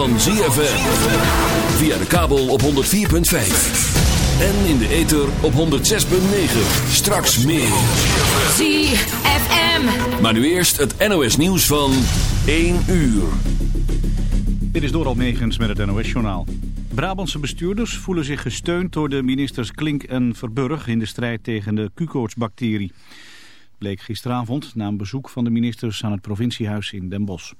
Van ZFM. Via de kabel op 104.5. En in de ether op 106.9. Straks meer. ZFM. Maar nu eerst het NOS nieuws van 1 uur. Dit is Doral Megens met het NOS-journaal. Brabantse bestuurders voelen zich gesteund door de ministers Klink en Verburg in de strijd tegen de Q-koortsbacterie. Bleek gisteravond na een bezoek van de ministers aan het provinciehuis in Den Bosch.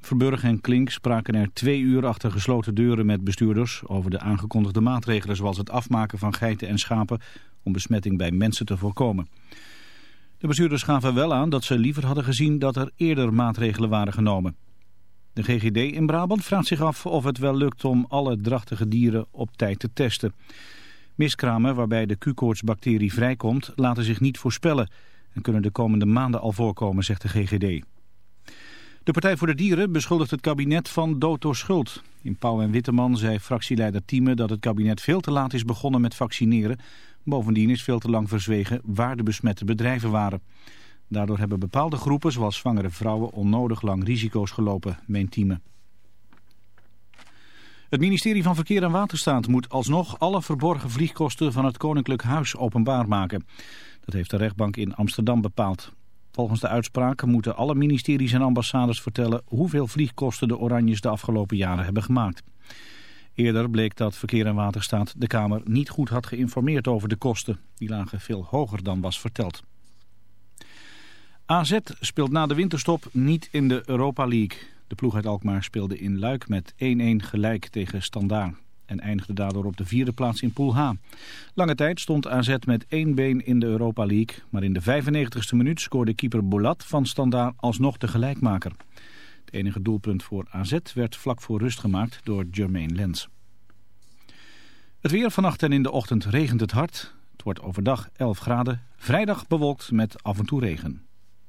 Verburg en Klink spraken er twee uur achter gesloten deuren met bestuurders over de aangekondigde maatregelen zoals het afmaken van geiten en schapen om besmetting bij mensen te voorkomen. De bestuurders gaven wel aan dat ze liever hadden gezien dat er eerder maatregelen waren genomen. De GGD in Brabant vraagt zich af of het wel lukt om alle drachtige dieren op tijd te testen. Miskramen waarbij de Q-koortsbacterie vrijkomt laten zich niet voorspellen en kunnen de komende maanden al voorkomen, zegt de GGD. De Partij voor de Dieren beschuldigt het kabinet van dood door schuld. In Pauw en Witteman zei fractieleider Thieme dat het kabinet veel te laat is begonnen met vaccineren. Bovendien is veel te lang verzwegen waar de besmette bedrijven waren. Daardoor hebben bepaalde groepen, zoals zwangere vrouwen, onnodig lang risico's gelopen, meent Thieme. Het ministerie van Verkeer en Waterstaat moet alsnog alle verborgen vliegkosten van het Koninklijk Huis openbaar maken. Dat heeft de rechtbank in Amsterdam bepaald. Volgens de uitspraak moeten alle ministeries en ambassades vertellen hoeveel vliegkosten de Oranjes de afgelopen jaren hebben gemaakt. Eerder bleek dat Verkeer en Waterstaat de Kamer niet goed had geïnformeerd over de kosten. Die lagen veel hoger dan was verteld. AZ speelt na de winterstop niet in de Europa League. De ploeg uit Alkmaar speelde in Luik met 1-1 gelijk tegen Standaard en eindigde daardoor op de vierde plaats in Pool H. Lange tijd stond AZ met één been in de Europa League, maar in de 95ste minuut scoorde keeper Bolat van Standaard alsnog de gelijkmaker. Het enige doelpunt voor AZ werd vlak voor rust gemaakt door Jermaine Lens. Het weer vannacht en in de ochtend regent het hard. Het wordt overdag 11 graden. Vrijdag bewolkt met af en toe regen.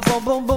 boom, boom, boom.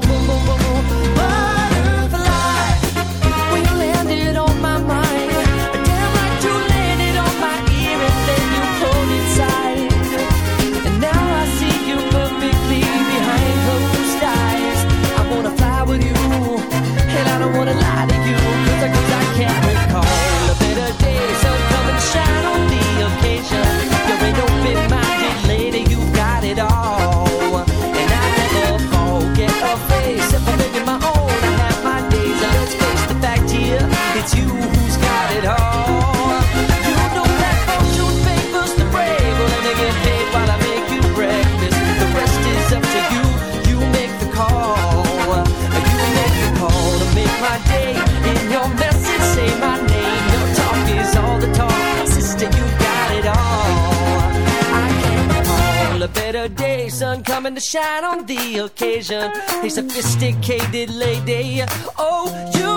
on the occasion. A sophisticated lady. Oh, you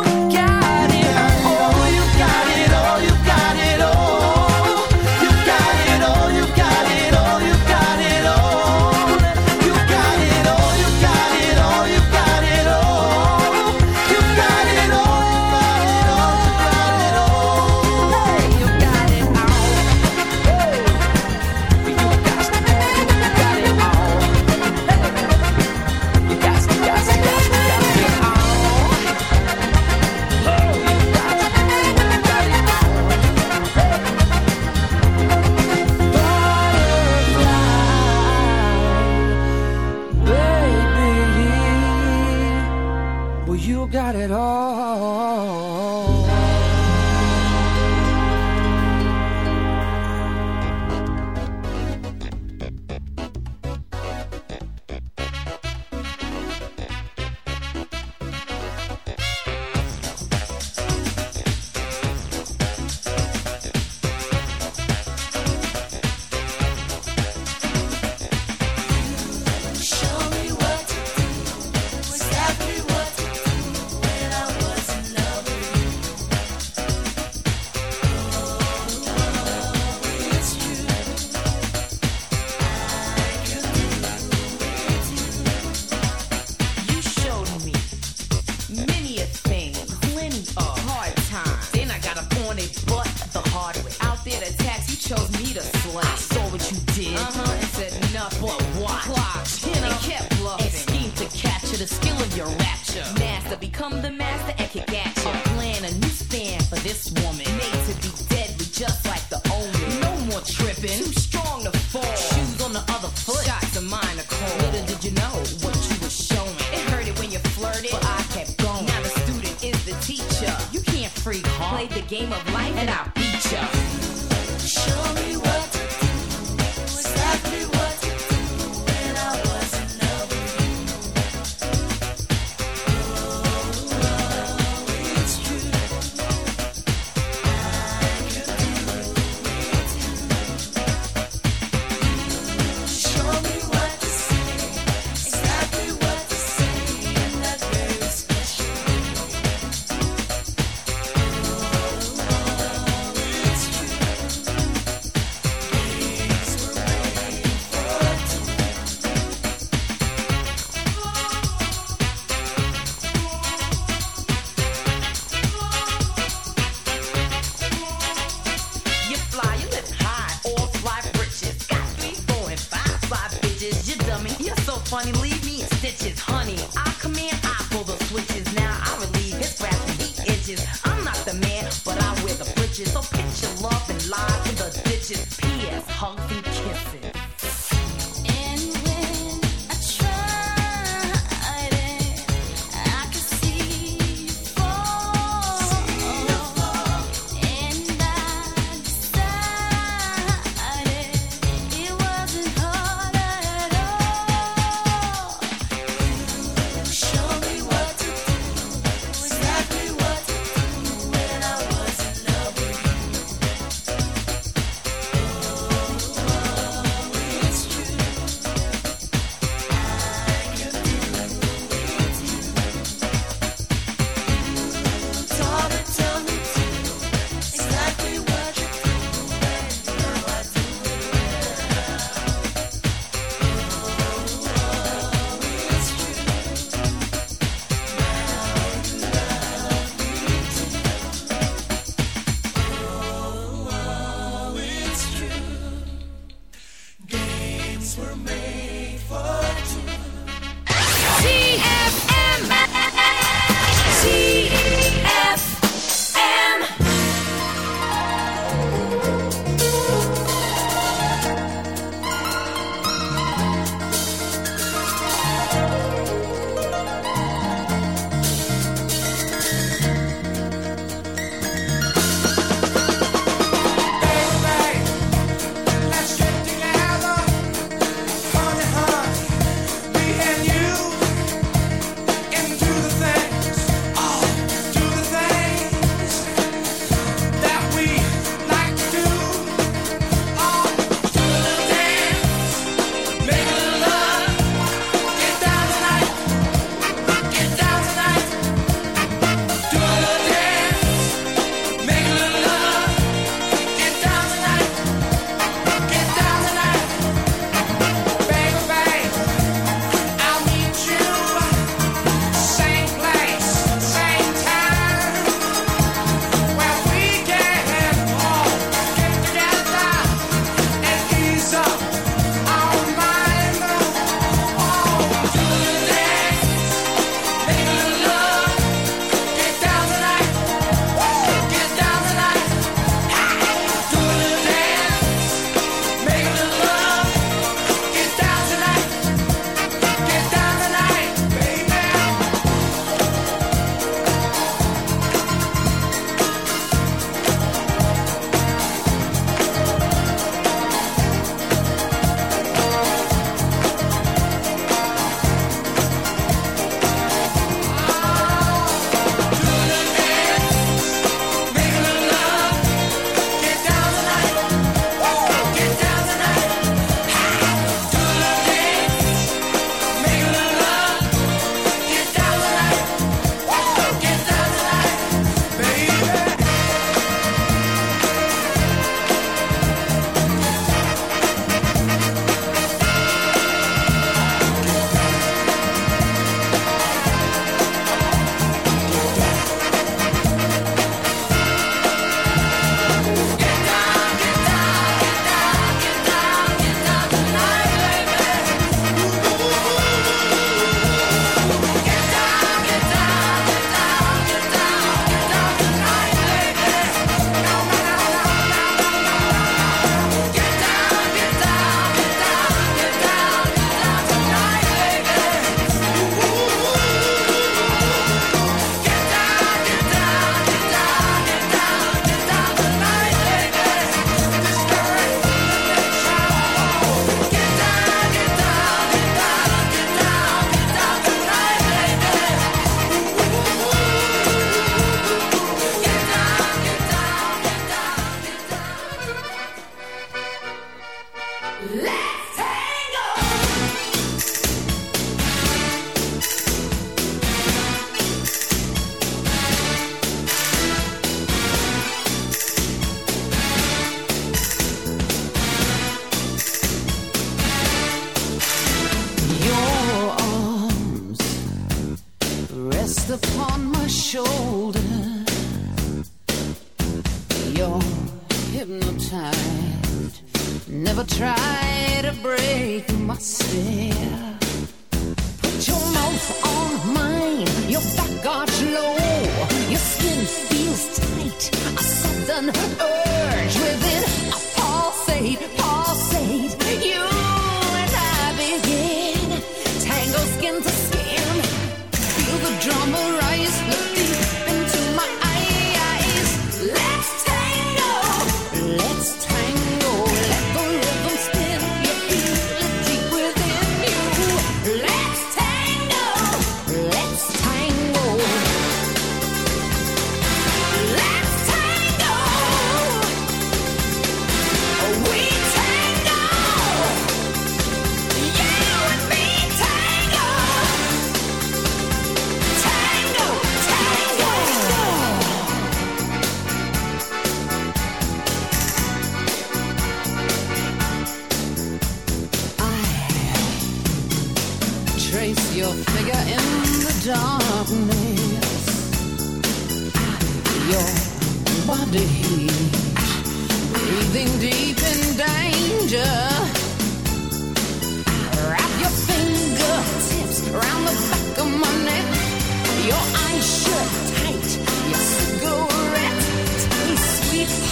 game of life, and I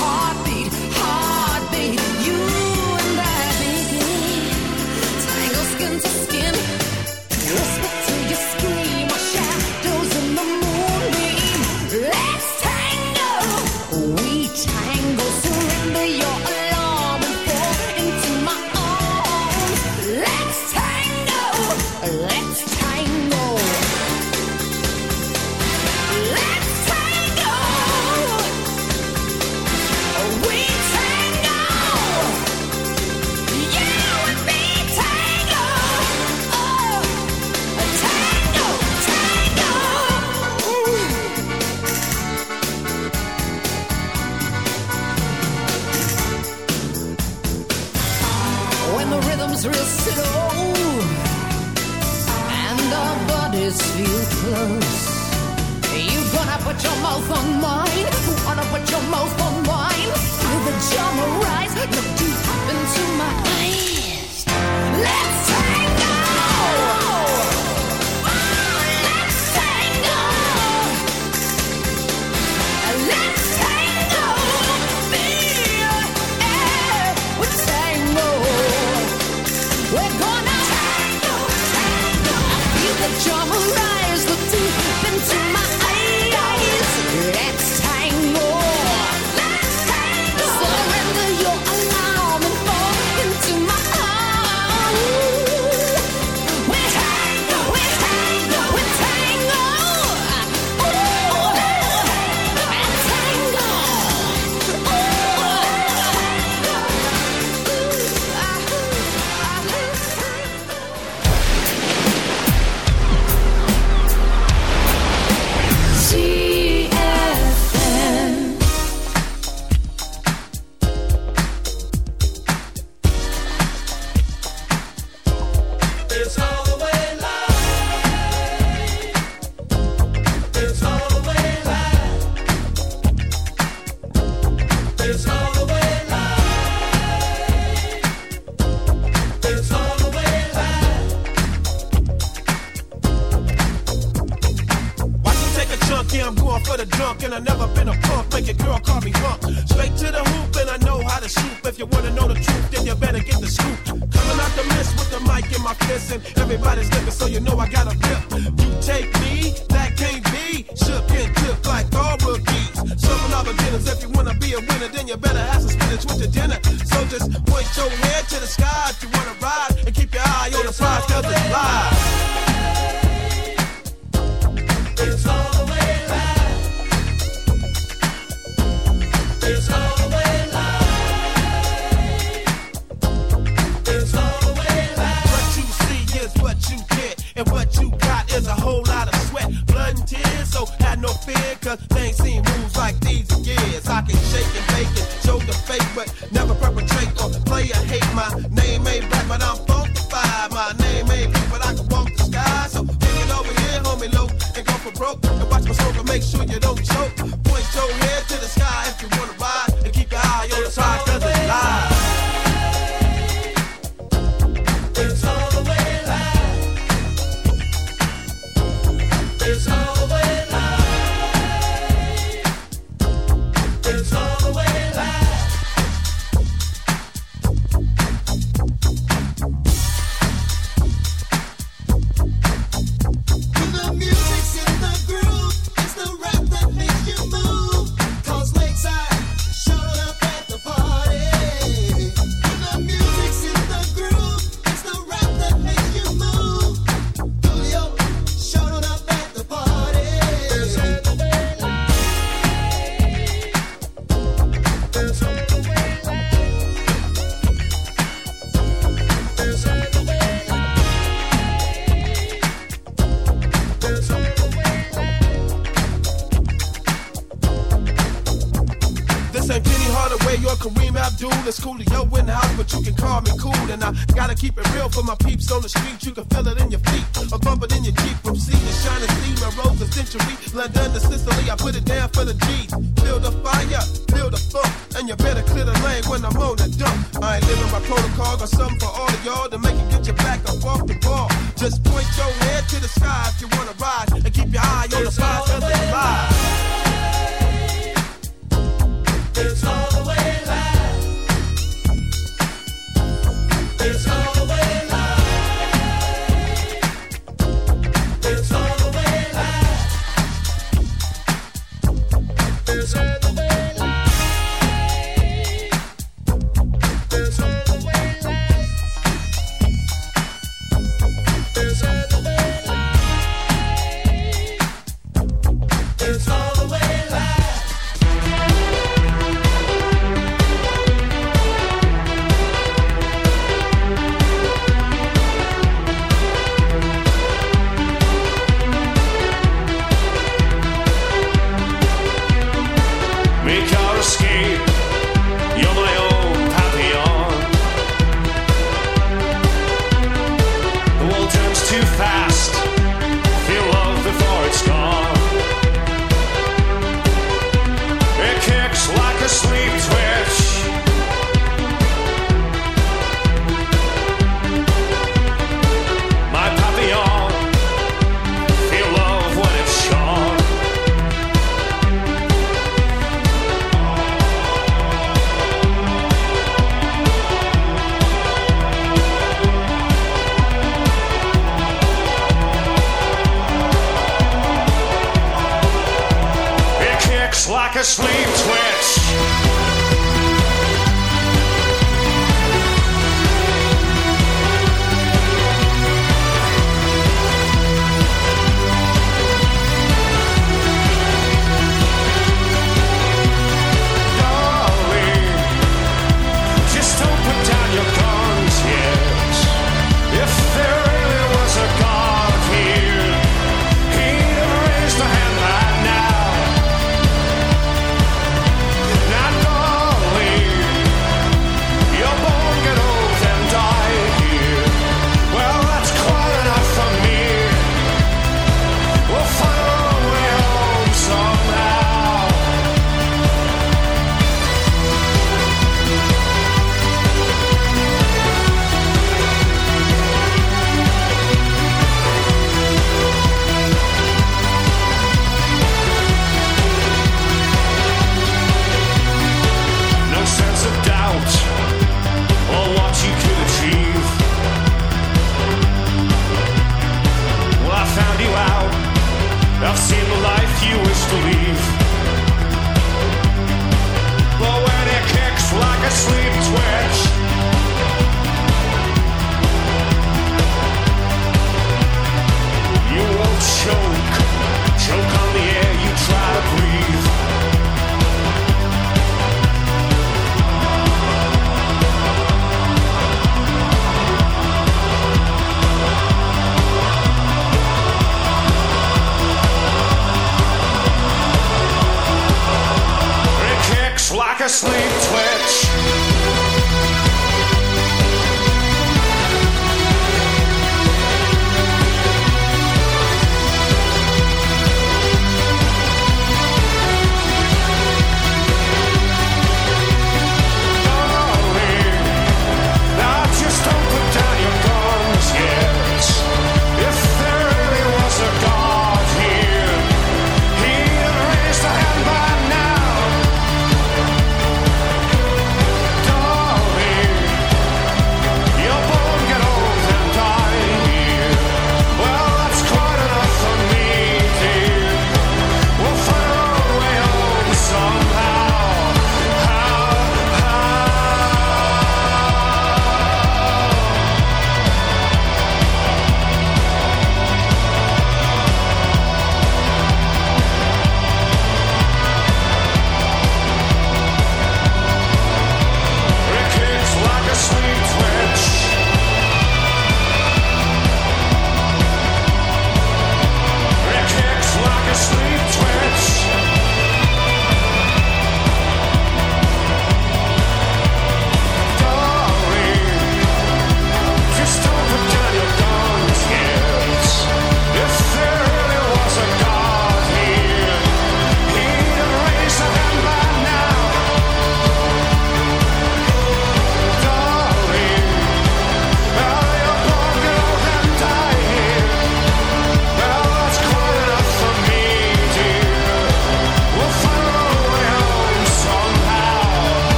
heartbeat.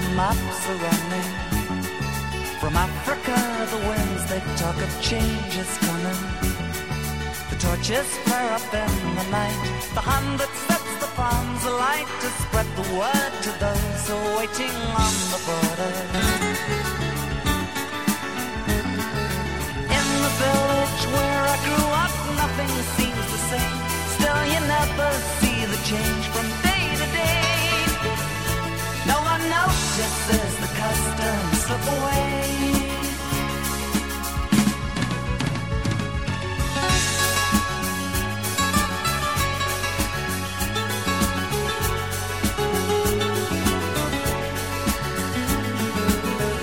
the maps are running From Africa, the winds, they talk of change is coming. The torches flare up in the night. The hand that sets the palms alight to spread the word to those who are waiting on the border. In the village where I grew up, nothing seems the same. Still, you never see the change from. This is the customs of slip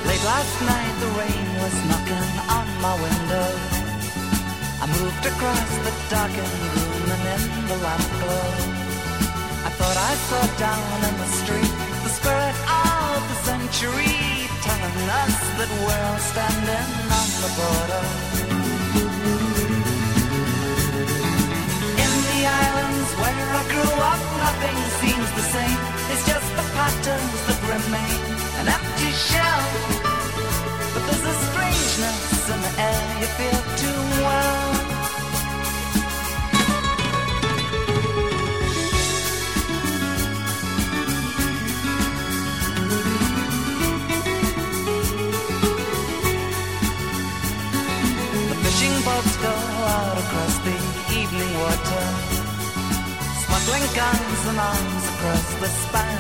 Late Last night the rain was knocking on my window. I moved across the darkened room and in the lamp glow. I thought I saw down in the street the spirit of of the century telling us that we're standing on the border. In the islands where I grew up, nothing seems the same. It's just the patterns that remain.